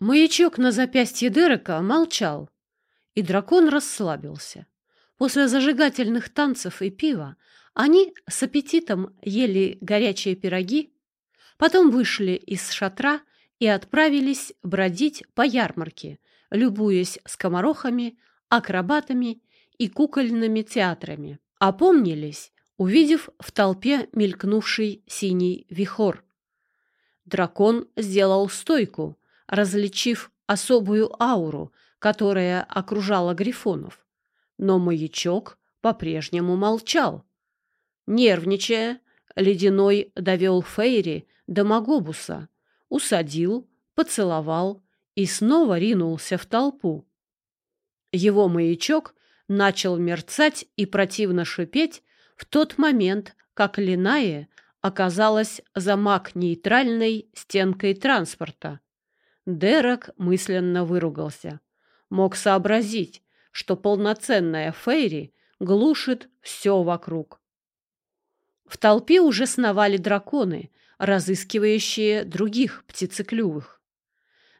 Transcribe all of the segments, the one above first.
Маячок на запястье Дерека молчал, и дракон расслабился. После зажигательных танцев и пива они с аппетитом ели горячие пироги, потом вышли из шатра и отправились бродить по ярмарке, любуясь скоморохами, акробатами и кукольными театрами. Опомнились, увидев в толпе мелькнувший синий вихор. Дракон сделал стойку, различив особую ауру, которая окружала грифонов. Но маячок по-прежнему молчал. Нервничая, Ледяной довел Фейри до Магобуса, усадил, поцеловал и снова ринулся в толпу. Его маячок начал мерцать и противно шипеть в тот момент, как Линая оказалась за маг-нейтральной стенкой транспорта. Дерек мысленно выругался. Мог сообразить, что полноценная Фейри глушит все вокруг. В толпе уже сновали драконы, разыскивающие других птицеклювых.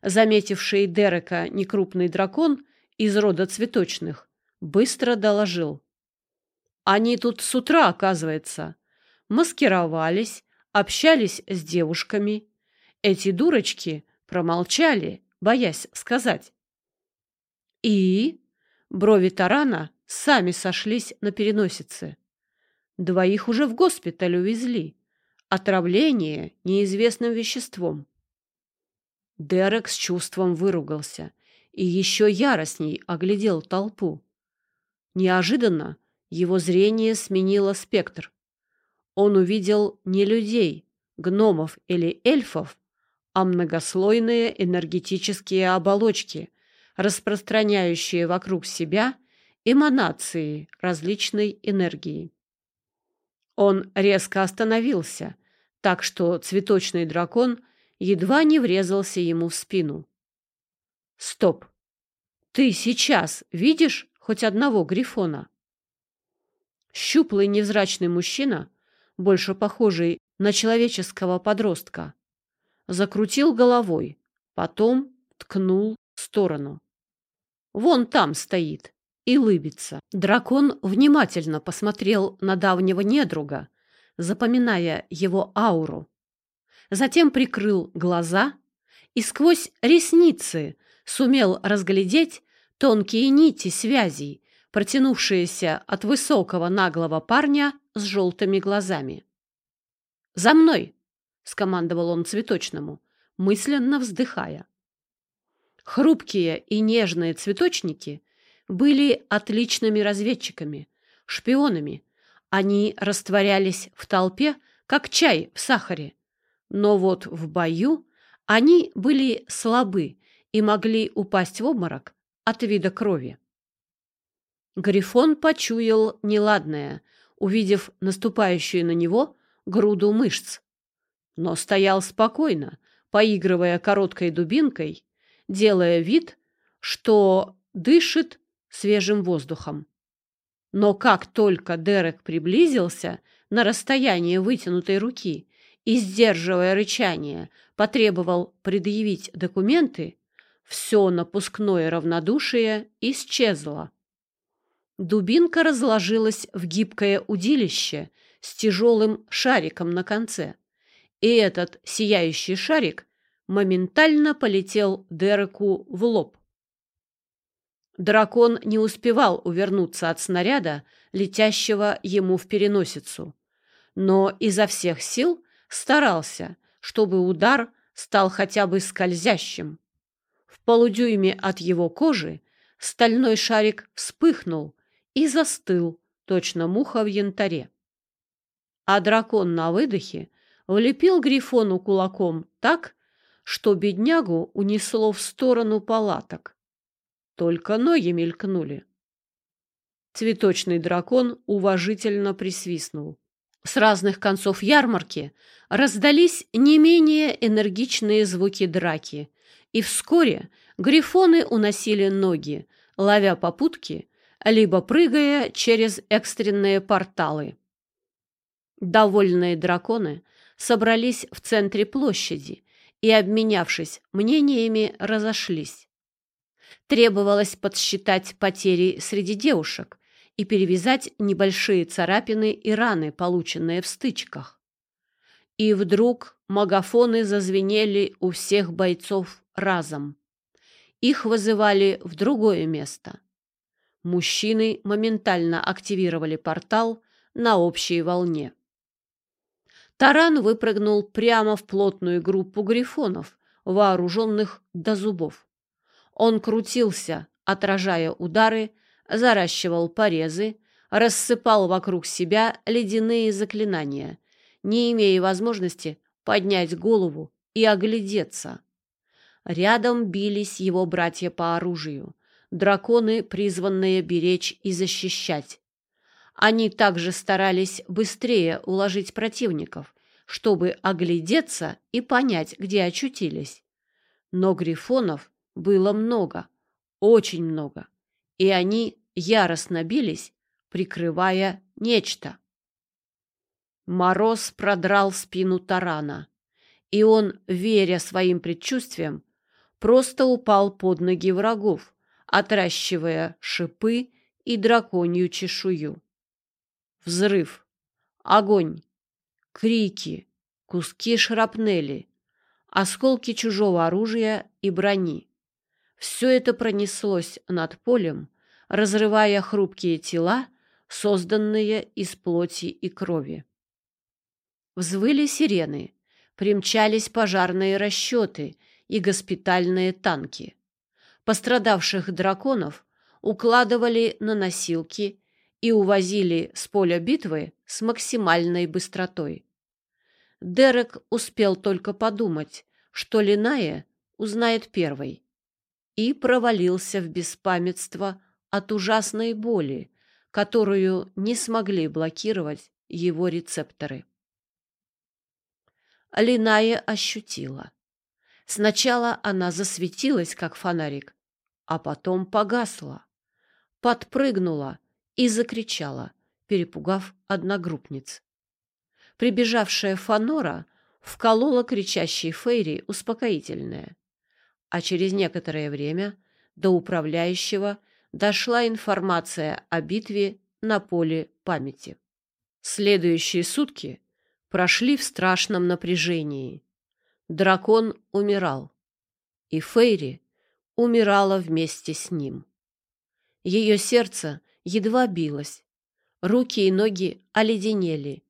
Заметивший Дерека некрупный дракон из рода цветочных быстро доложил. Они тут с утра, оказывается, маскировались, общались с девушками. Эти дурочки промолчали, боясь сказать. И брови Тарана сами сошлись на переносице. Двоих уже в госпиталь увезли. Отравление неизвестным веществом. Дерек с чувством выругался и еще яростней оглядел толпу. Неожиданно его зрение сменило спектр. Он увидел не людей, гномов или эльфов, а многослойные энергетические оболочки, распространяющие вокруг себя эманации различной энергии. Он резко остановился, так что цветочный дракон едва не врезался ему в спину. «Стоп! Ты сейчас видишь хоть одного грифона?» Щуплый невзрачный мужчина, больше похожий на человеческого подростка, закрутил головой, потом ткнул в сторону. «Вон там стоит и лыбится. Дракон внимательно посмотрел на давнего недруга, запоминая его ауру. Затем прикрыл глаза и сквозь ресницы сумел разглядеть тонкие нити связей, протянувшиеся от высокого наглого парня с желтыми глазами. «За мной!» — скомандовал он цветочному, мысленно вздыхая. Хрупкие и нежные цветочники были отличными разведчиками, шпионами. Они растворялись в толпе, как чай в сахаре. Но вот в бою они были слабы и могли упасть в обморок от вида крови. Грифон почуял неладное, увидев наступающую на него груду мышц. Но стоял спокойно, поигрывая короткой дубинкой, делая вид, что дышит свежим воздухом. Но как только Дерек приблизился на расстояние вытянутой руки и, сдерживая рычание, потребовал предъявить документы, все напускное равнодушие исчезло. Дубинка разложилась в гибкое удилище с тяжелым шариком на конце, и этот сияющий шарик моментально полетел Дереку в лоб. Дракон не успевал увернуться от снаряда, летящего ему в переносицу, но изо всех сил старался, чтобы удар стал хотя бы скользящим. В полудюйме от его кожи стальной шарик вспыхнул и застыл, точно муха в янтаре. А дракон на выдохе влепил Грифону кулаком так, что беднягу унесло в сторону палаток. Только ноги мелькнули. Цветочный дракон уважительно присвистнул. С разных концов ярмарки раздались не менее энергичные звуки драки, и вскоре грифоны уносили ноги, ловя попутки, либо прыгая через экстренные порталы. Довольные драконы собрались в центре площади и, обменявшись мнениями, разошлись. Требовалось подсчитать потери среди девушек и перевязать небольшие царапины и раны, полученные в стычках. И вдруг магафоны зазвенели у всех бойцов разом. Их вызывали в другое место. Мужчины моментально активировали портал на общей волне. Таран выпрыгнул прямо в плотную группу грифонов, вооруженных до зубов. Он крутился, отражая удары, заращивал порезы, рассыпал вокруг себя ледяные заклинания, не имея возможности поднять голову и оглядеться. Рядом бились его братья по оружию, драконы, призванные беречь и защищать. Они также старались быстрее уложить противников, чтобы оглядеться и понять, где очутились. Но грифонов было много, очень много, и они яростно бились, прикрывая нечто. Мороз продрал спину тарана, и он, веря своим предчувствиям, просто упал под ноги врагов, отращивая шипы и драконью чешую. Взрыв, огонь, крики, куски шрапнели, осколки чужого оружия и брони. Все это пронеслось над полем, разрывая хрупкие тела, созданные из плоти и крови. Взвыли сирены, примчались пожарные расчеты и госпитальные танки. Пострадавших драконов укладывали на носилки и увозили с поля битвы с максимальной быстротой. Дерек успел только подумать, что Линая узнает первой, и провалился в беспамятство от ужасной боли, которую не смогли блокировать его рецепторы. Линая ощутила. Сначала она засветилась, как фонарик, а потом погасла, подпрыгнула и закричала, перепугав одногруппниц. Прибежавшая Фанора вколола кричащей Фейри успокоительное, а через некоторое время до управляющего дошла информация о битве на поле памяти. Следующие сутки прошли в страшном напряжении. Дракон умирал, и Фейри умирала вместе с ним. Ее сердце едва билось, руки и ноги оледенели,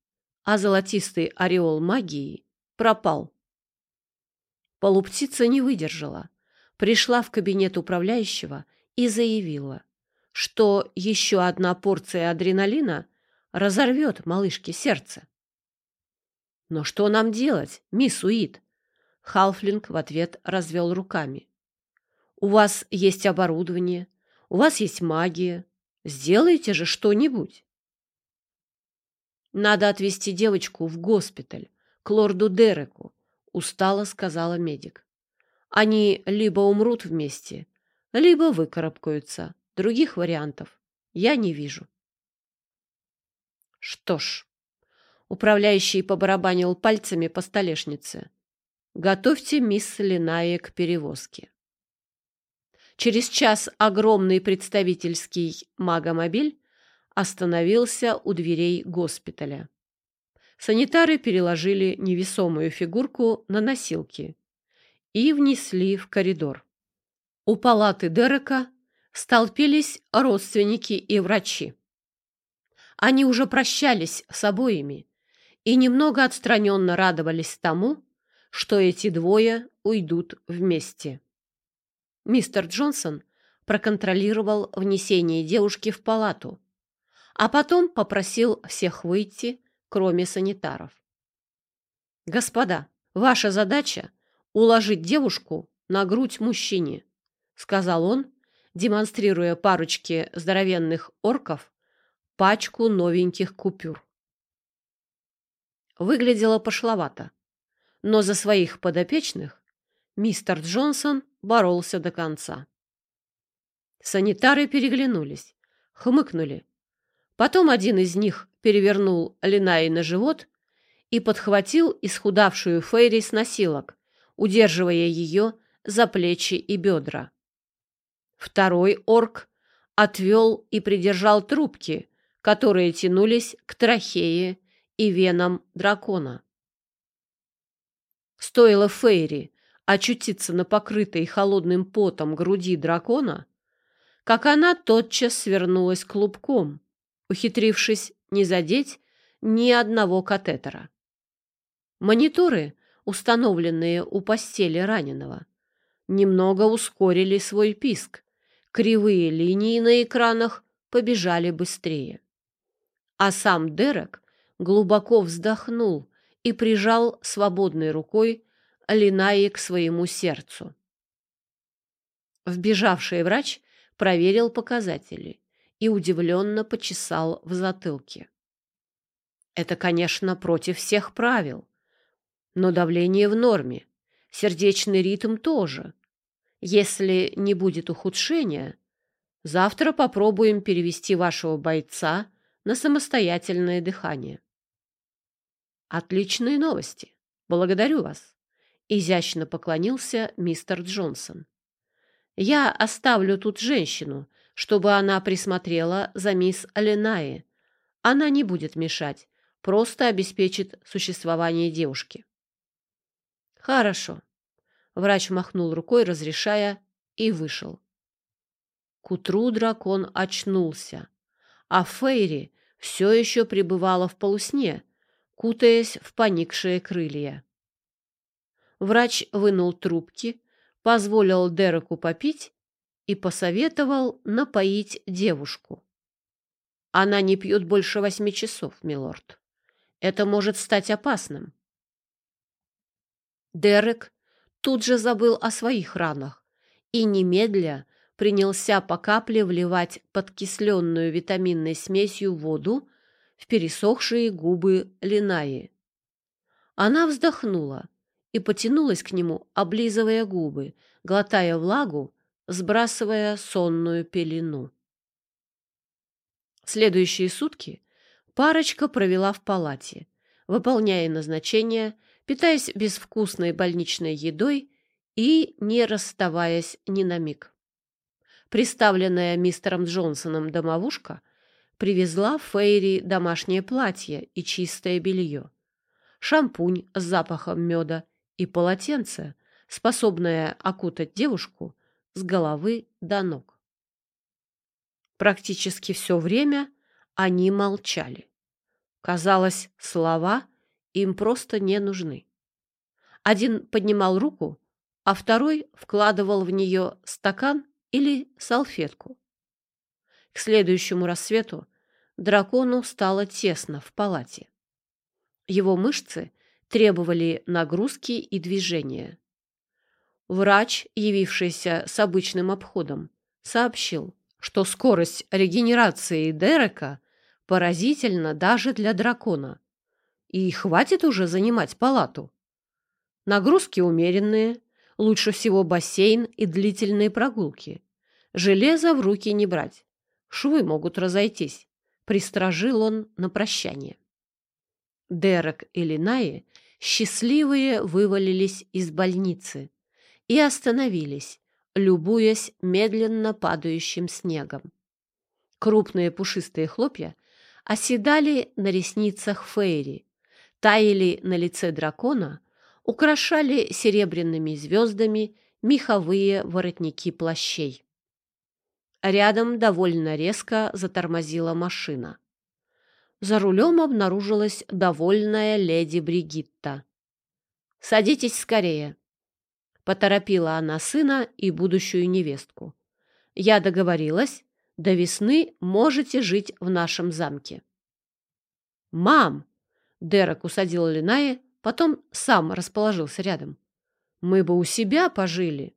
а золотистый ореол магии пропал. Полуптица не выдержала, пришла в кабинет управляющего и заявила, что еще одна порция адреналина разорвет малышке сердце. «Но что нам делать, мисс Уит?» Халфлинг в ответ развел руками. «У вас есть оборудование, у вас есть магия. Сделайте же что-нибудь!» Надо отвезти девочку в госпиталь, к лорду Дереку, устало сказала медик. Они либо умрут вместе, либо выкарабкаются. Других вариантов я не вижу. Что ж, управляющий побарабанил пальцами по столешнице. Готовьте мисс Линая к перевозке. Через час огромный представительский магомобиль остановился у дверей госпиталя. Санитары переложили невесомую фигурку на носилки и внесли в коридор. У палаты Дерека столпились родственники и врачи. Они уже прощались с обоими и немного отстраненно радовались тому, что эти двое уйдут вместе. Мистер Джонсон проконтролировал внесение девушки в палату, а потом попросил всех выйти, кроме санитаров. «Господа, ваша задача — уложить девушку на грудь мужчине», — сказал он, демонстрируя парочке здоровенных орков пачку новеньких купюр. Выглядело пошловато, но за своих подопечных мистер Джонсон боролся до конца. Санитары переглянулись, хмыкнули Потом один из них перевернул Линаи на живот и подхватил исхудавшую Фейри с носилок, удерживая ее за плечи и бедра. Второй орк отвел и придержал трубки, которые тянулись к трахее и венам дракона. Стоило Фейри очутиться на покрытой холодным потом груди дракона, как она тотчас свернулась клубком, ухитрившись не задеть ни одного катетера. Мониторы, установленные у постели раненого, немного ускорили свой писк. Кривые линии на экранах побежали быстрее. А сам Дерек глубоко вздохнул и прижал свободной рукой Линаи к своему сердцу. Вбежавший врач проверил показатели и удивленно почесал в затылке. Это, конечно, против всех правил, но давление в норме, сердечный ритм тоже. Если не будет ухудшения, завтра попробуем перевести вашего бойца на самостоятельное дыхание. Отличные новости. Благодарю вас. Изящно поклонился мистер Джонсон. Я оставлю тут женщину, чтобы она присмотрела за мисс Аленаи. Она не будет мешать, просто обеспечит существование девушки. Хорошо. Врач махнул рукой, разрешая, и вышел. К утру дракон очнулся, а Фейри все еще пребывала в полусне, кутаясь в поникшие крылья. Врач вынул трубки, позволил Дереку попить и посоветовал напоить девушку. Она не пьет больше восьми часов, милорд. Это может стать опасным. Дерек тут же забыл о своих ранах и немедля принялся по капле вливать подкисленную витаминной смесью воду в пересохшие губы Линаи. Она вздохнула и потянулась к нему, облизывая губы, глотая влагу, сбрасывая сонную пелену. Следующие сутки парочка провела в палате, выполняя назначения, питаясь безвкусной больничной едой и не расставаясь ни на миг. Приставленная мистером Джонсоном домовушка привезла Фейри домашнее платье и чистое белье, шампунь с запахом меда и полотенце, способное окутать девушку с головы до ног. Практически все время они молчали. Казалось, слова им просто не нужны. Один поднимал руку, а второй вкладывал в нее стакан или салфетку. К следующему рассвету дракону стало тесно в палате. Его мышцы требовали нагрузки и движения. Врач, явившийся с обычным обходом, сообщил, что скорость регенерации Дерека поразительна даже для дракона. И хватит уже занимать палату. Нагрузки умеренные, лучше всего бассейн и длительные прогулки. Железо в руки не брать. Швы могут разойтись, пристражил он на прощание. Дерек и Линаи счастливые вывалились из больницы и остановились, любуясь медленно падающим снегом. Крупные пушистые хлопья оседали на ресницах Фейри, таяли на лице дракона, украшали серебряными звездами меховые воротники плащей. Рядом довольно резко затормозила машина. За рулем обнаружилась довольная леди Бригитта. «Садитесь скорее!» Поторопила она сына и будущую невестку. «Я договорилась, до весны можете жить в нашем замке». «Мам!» — Дерек усадил Линая, потом сам расположился рядом. «Мы бы у себя пожили».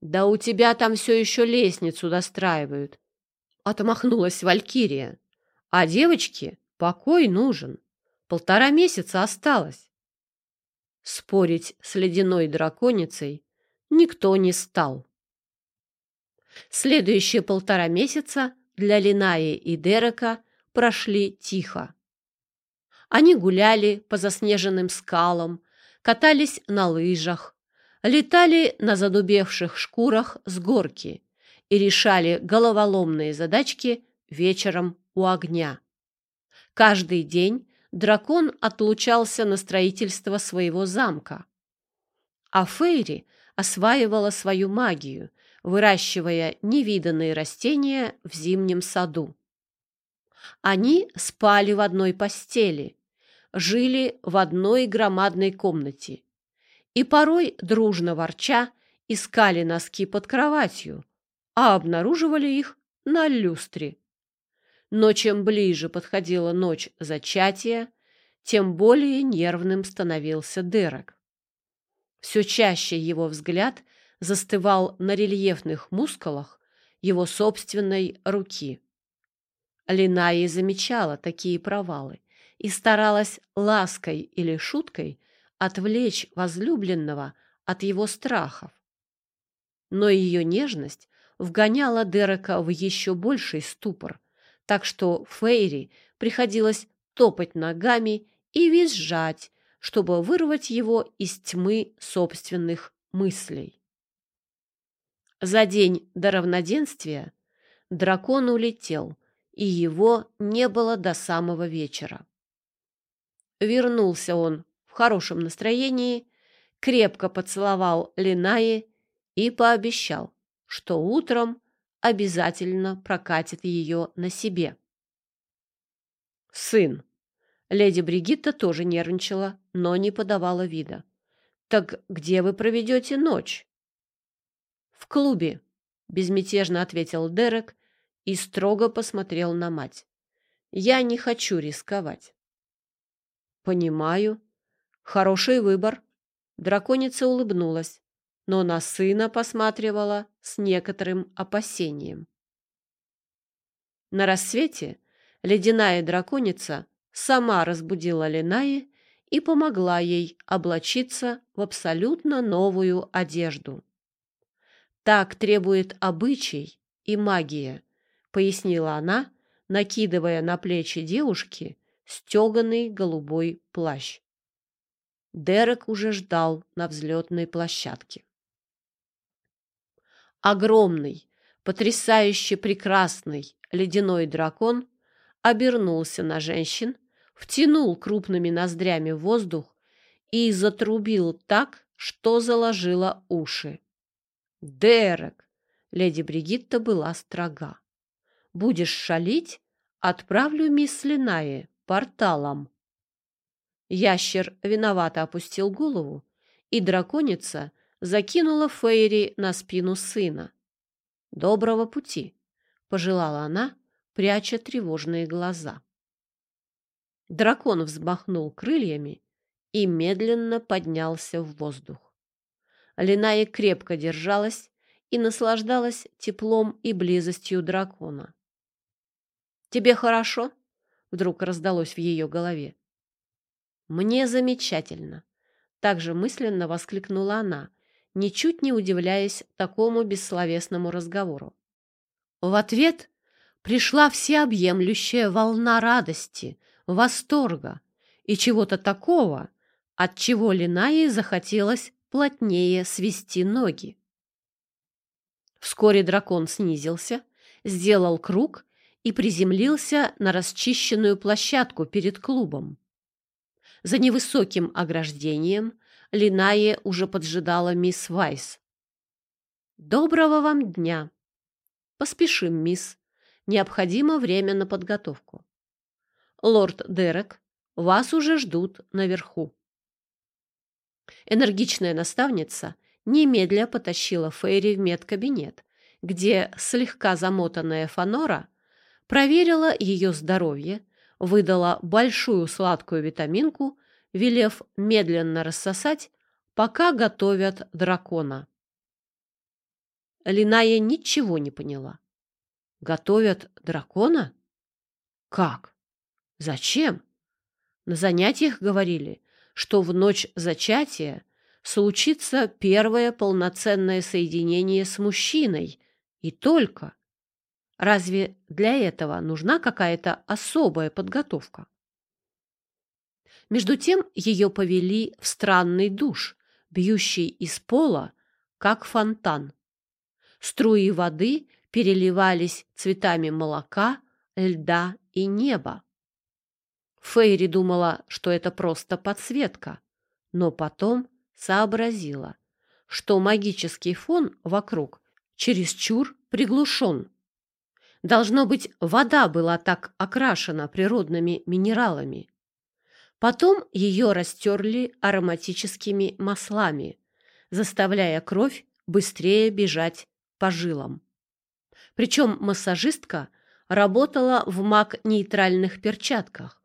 «Да у тебя там все еще лестницу достраивают», — отмахнулась Валькирия. «А девочке покой нужен. Полтора месяца осталось». Спорить с ледяной драконицей никто не стал. Следующие полтора месяца для Линаи и Дерека прошли тихо. Они гуляли по заснеженным скалам, катались на лыжах, летали на задубевших шкурах с горки и решали головоломные задачки вечером у огня. Каждый день дракон отлучался на строительство своего замка, а Фейри осваивала свою магию, выращивая невиданные растения в зимнем саду. Они спали в одной постели, жили в одной громадной комнате и порой, дружно ворча, искали носки под кроватью, а обнаруживали их на люстре. Но чем ближе подходила ночь зачатия, тем более нервным становился Дерек. Все чаще его взгляд застывал на рельефных мускулах его собственной руки. Линаи замечала такие провалы и старалась лаской или шуткой отвлечь возлюбленного от его страхов. Но ее нежность вгоняла Дерека в еще больший ступор, так что Фейри приходилось топать ногами и визжать, чтобы вырвать его из тьмы собственных мыслей. За день до равноденствия дракон улетел, и его не было до самого вечера. Вернулся он в хорошем настроении, крепко поцеловал Линаи и пообещал, что утром обязательно прокатит ее на себе. Сын. Леди Бригитта тоже нервничала, но не подавала вида. «Так где вы проведете ночь?» «В клубе», — безмятежно ответил Дерек и строго посмотрел на мать. «Я не хочу рисковать». «Понимаю. Хороший выбор». Драконица улыбнулась но на сына посматривала с некоторым опасением. На рассвете ледяная драконица сама разбудила Ленаи и помогла ей облачиться в абсолютно новую одежду. «Так требует обычай и магия», — пояснила она, накидывая на плечи девушки стеганый голубой плащ. Дерек уже ждал на взлетной площадке. Огромный, потрясающе прекрасный ледяной дракон обернулся на женщин, втянул крупными ноздрями воздух и затрубил так, что заложило уши. «Дерек!» — леди Бригитта была строга. «Будешь шалить? Отправлю мисс Линае порталом». Ящер виновато опустил голову, и драконица закинула Фейри на спину сына. «Доброго пути!» — пожелала она, пряча тревожные глаза. Дракон взмахнул крыльями и медленно поднялся в воздух. Линая крепко держалась и наслаждалась теплом и близостью дракона. «Тебе хорошо?» — вдруг раздалось в ее голове. «Мне замечательно!» — также мысленно воскликнула она, ничуть не удивляясь такому бессловесному разговору. В ответ пришла всеобъемлющая волна радости, восторга и чего-то такого, от чего Линае захотелось плотнее свести ноги. Вскоре дракон снизился, сделал круг и приземлился на расчищенную площадку перед клубом. За невысоким ограждением Линае уже поджидала мисс Вайс. «Доброго вам дня!» «Поспешим, мисс. Необходимо время на подготовку. Лорд Дерек, вас уже ждут наверху». Энергичная наставница немедля потащила Фейри в медкабинет, где слегка замотанная Фанора проверила ее здоровье, выдала большую сладкую витаминку велев медленно рассосать, пока готовят дракона. Линая ничего не поняла. Готовят дракона? Как? Зачем? На занятиях говорили, что в ночь зачатия случится первое полноценное соединение с мужчиной, и только. Разве для этого нужна какая-то особая подготовка? Между тем ее повели в странный душ, бьющий из пола, как фонтан. Струи воды переливались цветами молока, льда и неба. Фейри думала, что это просто подсветка, но потом сообразила, что магический фон вокруг чересчур приглушен. Должно быть, вода была так окрашена природными минералами. Потом ее растерли ароматическими маслами, заставляя кровь быстрее бежать по жилам. Причем массажистка работала в маг-нейтральных перчатках,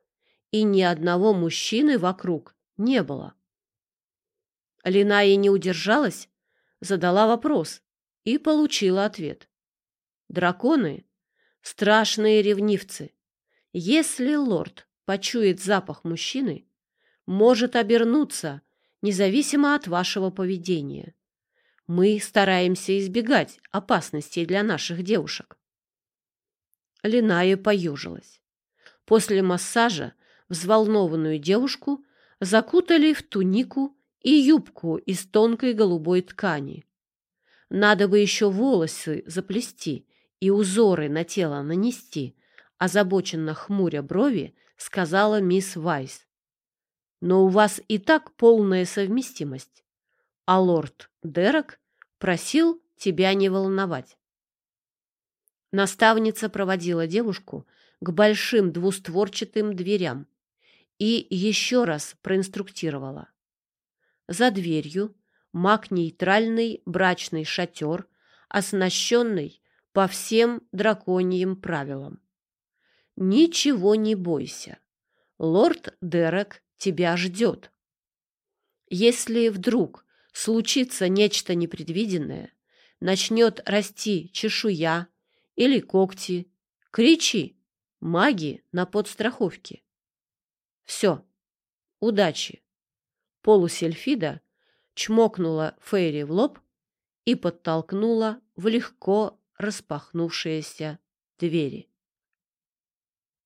и ни одного мужчины вокруг не было. Линая не удержалась, задала вопрос и получила ответ. Драконы — страшные ревнивцы. Если лорд почует запах мужчины, может обернуться, независимо от вашего поведения. Мы стараемся избегать опасностей для наших девушек. Линая поюжилась. После массажа взволнованную девушку закутали в тунику и юбку из тонкой голубой ткани. Надо бы еще волосы заплести и узоры на тело нанести, озабоченно хмуря брови, сказала мисс Вайс. Но у вас и так полная совместимость. А лорд Дерек просил тебя не волновать. Наставница проводила девушку к большим двустворчатым дверям и еще раз проинструктировала. За дверью маг-нейтральный брачный шатер, оснащенный по всем драконьим правилам. Ничего не бойся. Лорд Дерек тебя ждет. Если вдруг случится нечто непредвиденное, начнет расти чешуя или когти, кричи, маги на подстраховке. Все, удачи. Полусельфида чмокнула Фейри в лоб и подтолкнула в легко распахнувшиеся двери.